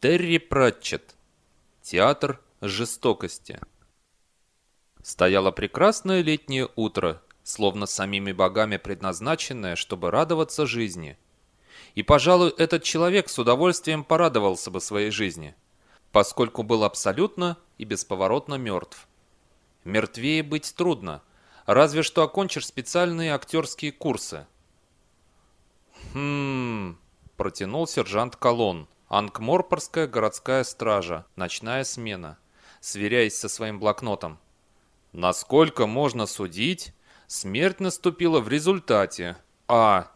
Терри Пратчетт. Театр жестокости. Стояло прекрасное летнее утро, словно самими богами предназначенное, чтобы радоваться жизни. И, пожалуй, этот человек с удовольствием порадовался бы своей жизни, поскольку был абсолютно и бесповоротно мертв. Мертвее быть трудно, разве что окончишь специальные актерские курсы. «Хм...» – протянул сержант Колон – Ангморпорская городская стража. Ночная смена. Сверяясь со своим блокнотом. Насколько можно судить, смерть наступила в результате А.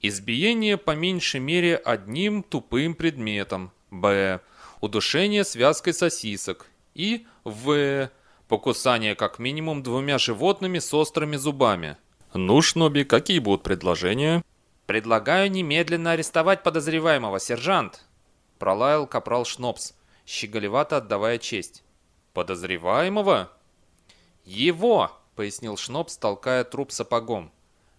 Избиение по меньшей мере одним тупым предметом. Б. Удушение связкой сосисок. И В. Покусание как минимум двумя животными с острыми зубами. Ну, Шноби, какие будут предложения? Предлагаю немедленно арестовать подозреваемого, сержант. Пролаял капрал Шнопс, щеголевато отдавая честь. «Подозреваемого?» «Его!» — пояснил Шнопс, толкая труп сапогом.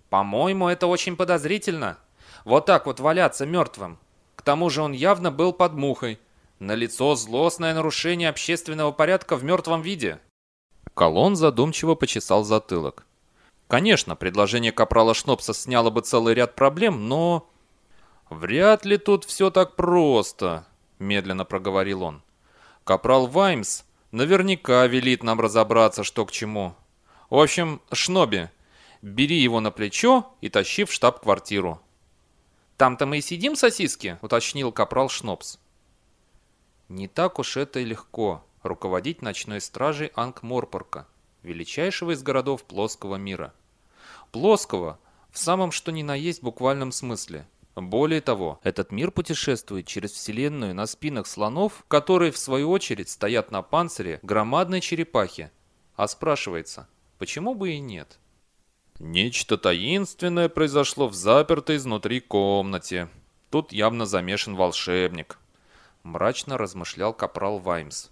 «По-моему, это очень подозрительно. Вот так вот валяться мертвым. К тому же он явно был под мухой. На лицо злостное нарушение общественного порядка в мертвом виде». Колон задумчиво почесал затылок. Конечно, предложение капрала Шнопса сняло бы целый ряд проблем, но... «Вряд ли тут все так просто», — медленно проговорил он. «Капрал Ваймс наверняка велит нам разобраться, что к чему. В общем, Шноби, бери его на плечо и тащи в штаб-квартиру». «Там-то мы и сидим, сосиски?» — уточнил капрал Шнопс. Не так уж это и легко руководить ночной стражей Ангморпорка, величайшего из городов плоского мира. Плоского в самом что ни на есть буквальном смысле – более того, этот мир путешествует через Вселенную на спинах слонов, которые в свою очередь стоят на панцире громадной черепахи. А спрашивается, почему бы и нет? Нечто таинственное произошло в запертой изнутри комнате. Тут явно замешан волшебник. Мрачно размышлял капрал Ваймс.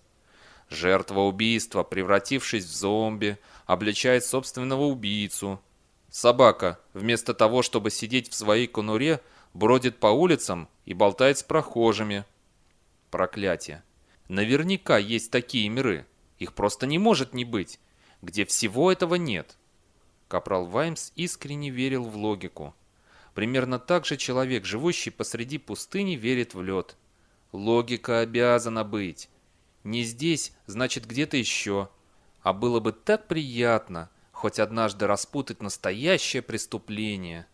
Жертва убийства, превратившись в зомби, обличает собственного убийцу. Собака, вместо того, чтобы сидеть в своей конуре, бродит по улицам и болтает с прохожими. Проклятие. Наверняка есть такие миры. Их просто не может не быть, где всего этого нет. Капрал Ваймс искренне верил в логику. Примерно так же человек, живущий посреди пустыни, верит в лед. Логика обязана быть. Не здесь, значит где-то еще. А было бы так приятно, хоть однажды распутать настоящее преступление.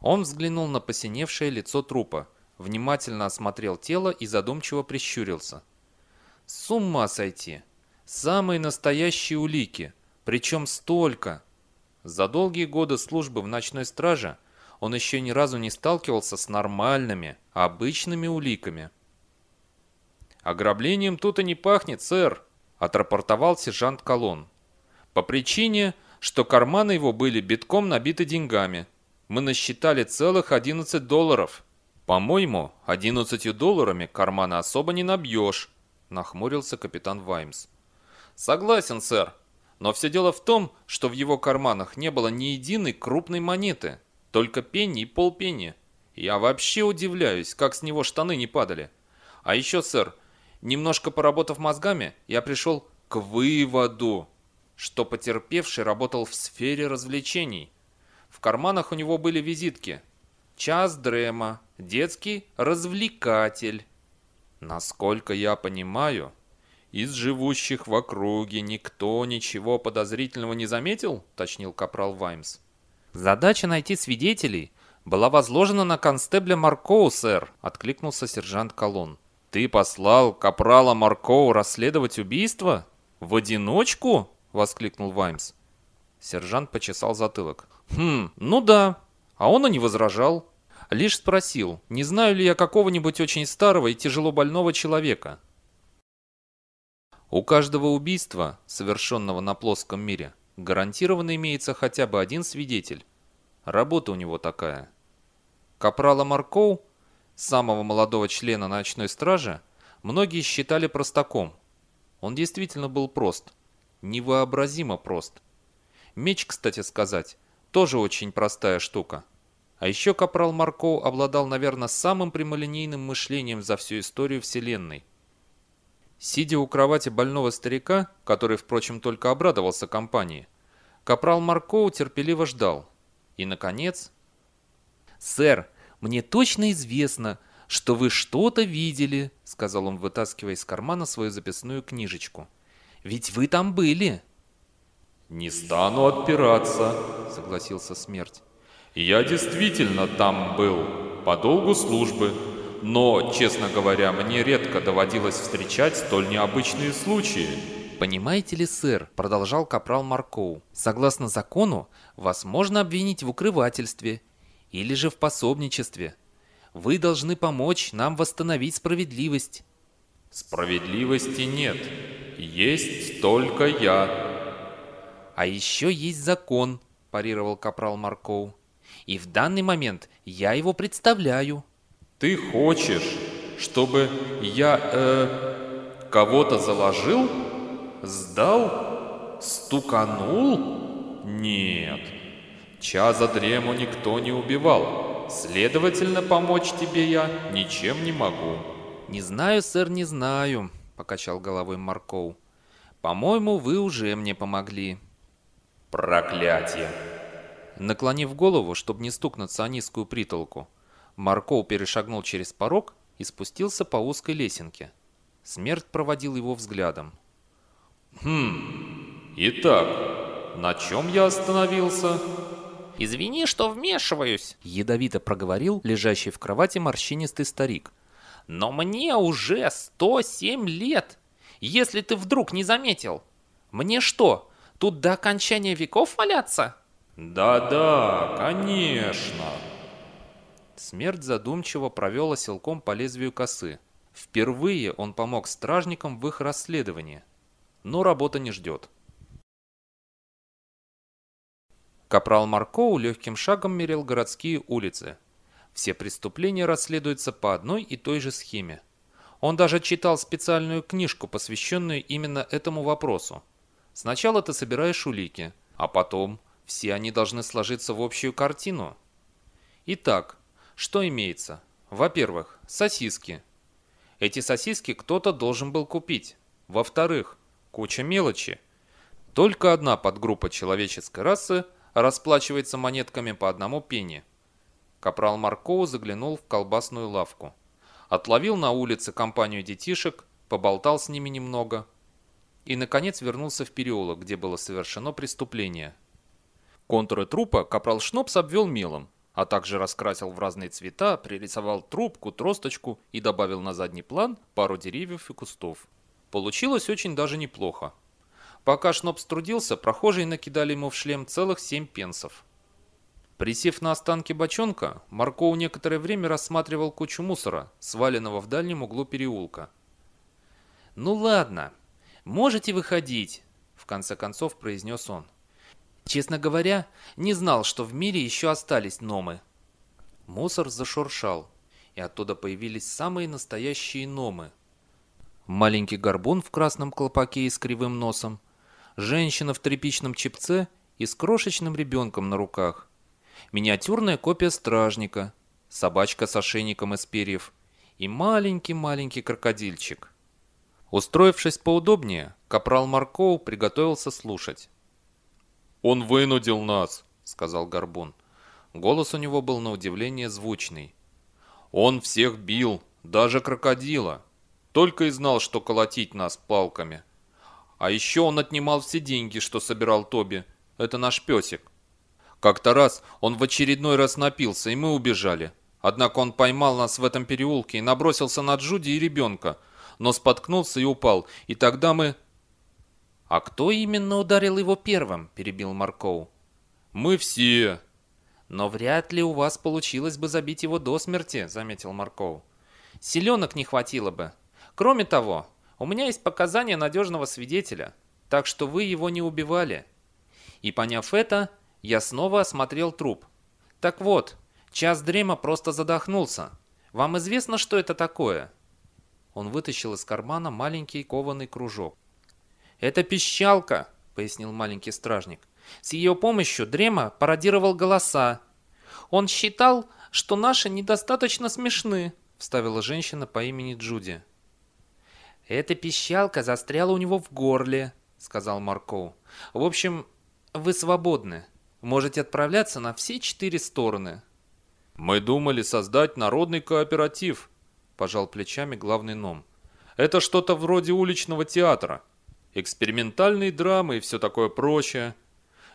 Он взглянул на посиневшее лицо трупа, внимательно осмотрел тело и задумчиво прищурился. С ума сойти! Самые настоящие улики, причем столько! За долгие годы службы в ночной страже он еще ни разу не сталкивался с нормальными, обычными уликами. «Ограблением тут и не пахнет, сэр», – отрапортовал сержант Колон. «По причине, что карманы его были битком набиты деньгами, мы насчитали целых 11 долларов. По-моему, 11 долларами кармана особо не набьешь, нахмурился капитан Ваймс. Согласен, сэр. Но все дело в том, что в его карманах не было ни единой крупной монеты, только пенни и полпенни. Я вообще удивляюсь, как с него штаны не падали. А еще, сэр, немножко поработав мозгами, я пришел к выводу, что потерпевший работал в сфере развлечений. В карманах у него были визитки. Час дрема, детский развлекатель. Насколько я понимаю, из живущих в округе никто ничего подозрительного не заметил, уточнил капрал Ваймс. Задача найти свидетелей была возложена на констебля Маркоу, сэр, откликнулся сержант Колон. Ты послал капрала Маркоу расследовать убийство? В одиночку? воскликнул Ваймс. Сержант почесал затылок. «Хм, ну да». А он и не возражал. Лишь спросил, не знаю ли я какого-нибудь очень старого и тяжело больного человека. У каждого убийства, совершенного на плоском мире, гарантированно имеется хотя бы один свидетель. Работа у него такая. Капрала Маркоу, самого молодого члена ночной стражи, многие считали простаком. Он действительно был прост. Невообразимо прост. Меч, кстати сказать, тоже очень простая штука. А еще капрал Маркоу обладал, наверное, самым прямолинейным мышлением за всю историю Вселенной. Сидя у кровати больного старика, который, впрочем, только обрадовался компании, капрал Маркоу терпеливо ждал. И, наконец... «Сэр, мне точно известно, что вы что-то видели», — сказал он, вытаскивая из кармана свою записную книжечку. «Ведь вы там были». «Не стану отпираться», — согласился смерть. «Я действительно там был, по долгу службы, но, честно говоря, мне редко доводилось встречать столь необычные случаи». «Понимаете ли, сэр», — продолжал капрал Маркоу, «согласно закону, вас можно обвинить в укрывательстве или же в пособничестве. Вы должны помочь нам восстановить справедливость». «Справедливости нет. Есть только я». «А еще есть закон», – парировал капрал Маркоу. «И в данный момент я его представляю». «Ты хочешь, чтобы я, э, кого-то заложил? Сдал? Стуканул? Нет. Чаза дрему никто не убивал. Следовательно, помочь тебе я ничем не могу». «Не знаю, сэр, не знаю», — покачал головой Маркоу. «По-моему, вы уже мне помогли». «Проклятие!» Наклонив голову, чтобы не стукнуться о низкую притолку, Маркоу перешагнул через порог и спустился по узкой лесенке. Смерть проводил его взглядом. «Хм, итак, на чем я остановился?» «Извини, что вмешиваюсь», — ядовито проговорил лежащий в кровати морщинистый старик. «Но мне уже 107 лет, если ты вдруг не заметил. Мне что, тут до окончания веков валяться?» «Да-да, конечно». Смерть задумчиво провел оселком по лезвию косы. Впервые он помог стражникам в их расследовании. Но работа не ждет. Капрал Маркоу легким шагом мерил городские улицы. Все преступления расследуются по одной и той же схеме. Он даже читал специальную книжку, посвященную именно этому вопросу. Сначала ты собираешь улики, а потом все они должны сложиться в общую картину. Итак, что имеется? Во-первых, сосиски. Эти сосиски кто-то должен был купить. Во-вторых, куча мелочи. Только одна подгруппа человеческой расы – расплачивается монетками по одному пенни. Капрал Маркоу заглянул в колбасную лавку. Отловил на улице компанию детишек, поболтал с ними немного. И, наконец, вернулся в переулок, где было совершено преступление. Контуры трупа капрал Шнопс обвел мелом, а также раскрасил в разные цвета, пририсовал трубку, тросточку и добавил на задний план пару деревьев и кустов. Получилось очень даже неплохо. Пока Шнопс трудился, прохожие накидали ему в шлем целых семь пенсов. Присев на останки бочонка, Маркоу некоторое время рассматривал кучу мусора, сваленного в дальнем углу переулка. «Ну ладно, можете выходить», — в конце концов произнес он. «Честно говоря, не знал, что в мире еще остались номы». Мусор зашуршал, и оттуда появились самые настоящие номы. Маленький горбун в красном колпаке и с кривым носом — женщина в тряпичном чепце и с крошечным ребенком на руках, миниатюрная копия стражника, собачка с ошейником из перьев и маленький-маленький крокодильчик. Устроившись поудобнее, капрал Маркоу приготовился слушать. «Он вынудил нас», — сказал Горбун. Голос у него был на удивление звучный. «Он всех бил, даже крокодила. Только и знал, что колотить нас палками. А еще он отнимал все деньги, что собирал Тоби. Это наш песик. Как-то раз он в очередной раз напился, и мы убежали. Однако он поймал нас в этом переулке и набросился на Джуди и ребенка, но споткнулся и упал, и тогда мы... «А кто именно ударил его первым?» – перебил Маркоу. «Мы все». «Но вряд ли у вас получилось бы забить его до смерти», – заметил Маркоу. «Селенок не хватило бы. Кроме того, у меня есть показания надежного свидетеля, так что вы его не убивали. И поняв это, я снова осмотрел труп. Так вот, час дрема просто задохнулся. Вам известно, что это такое? Он вытащил из кармана маленький кованый кружок. «Это пищалка», — пояснил маленький стражник. «С ее помощью Дрема пародировал голоса. Он считал, что наши недостаточно смешны, вставила женщина по имени Джуди. Эта пищалка застряла у него в горле, сказал Маркоу. В общем, вы свободны. Можете отправляться на все четыре стороны. Мы думали создать народный кооператив, пожал плечами главный ном. Это что-то вроде уличного театра. Экспериментальные драмы и все такое прочее.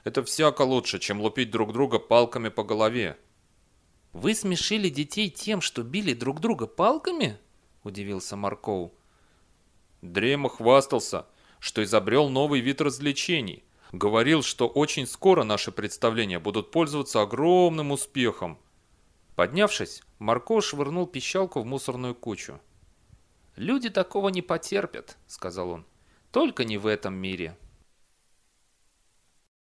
Это всяко лучше, чем лупить друг друга палками по голове. «Вы смешили детей тем, что били друг друга палками?» – удивился Маркоу. Дрема хвастался, что изобрел новый вид развлечений. Говорил, что очень скоро наши представления будут пользоваться огромным успехом. Поднявшись, Марко швырнул пищалку в мусорную кучу. «Люди такого не потерпят», — сказал он. «Только не в этом мире».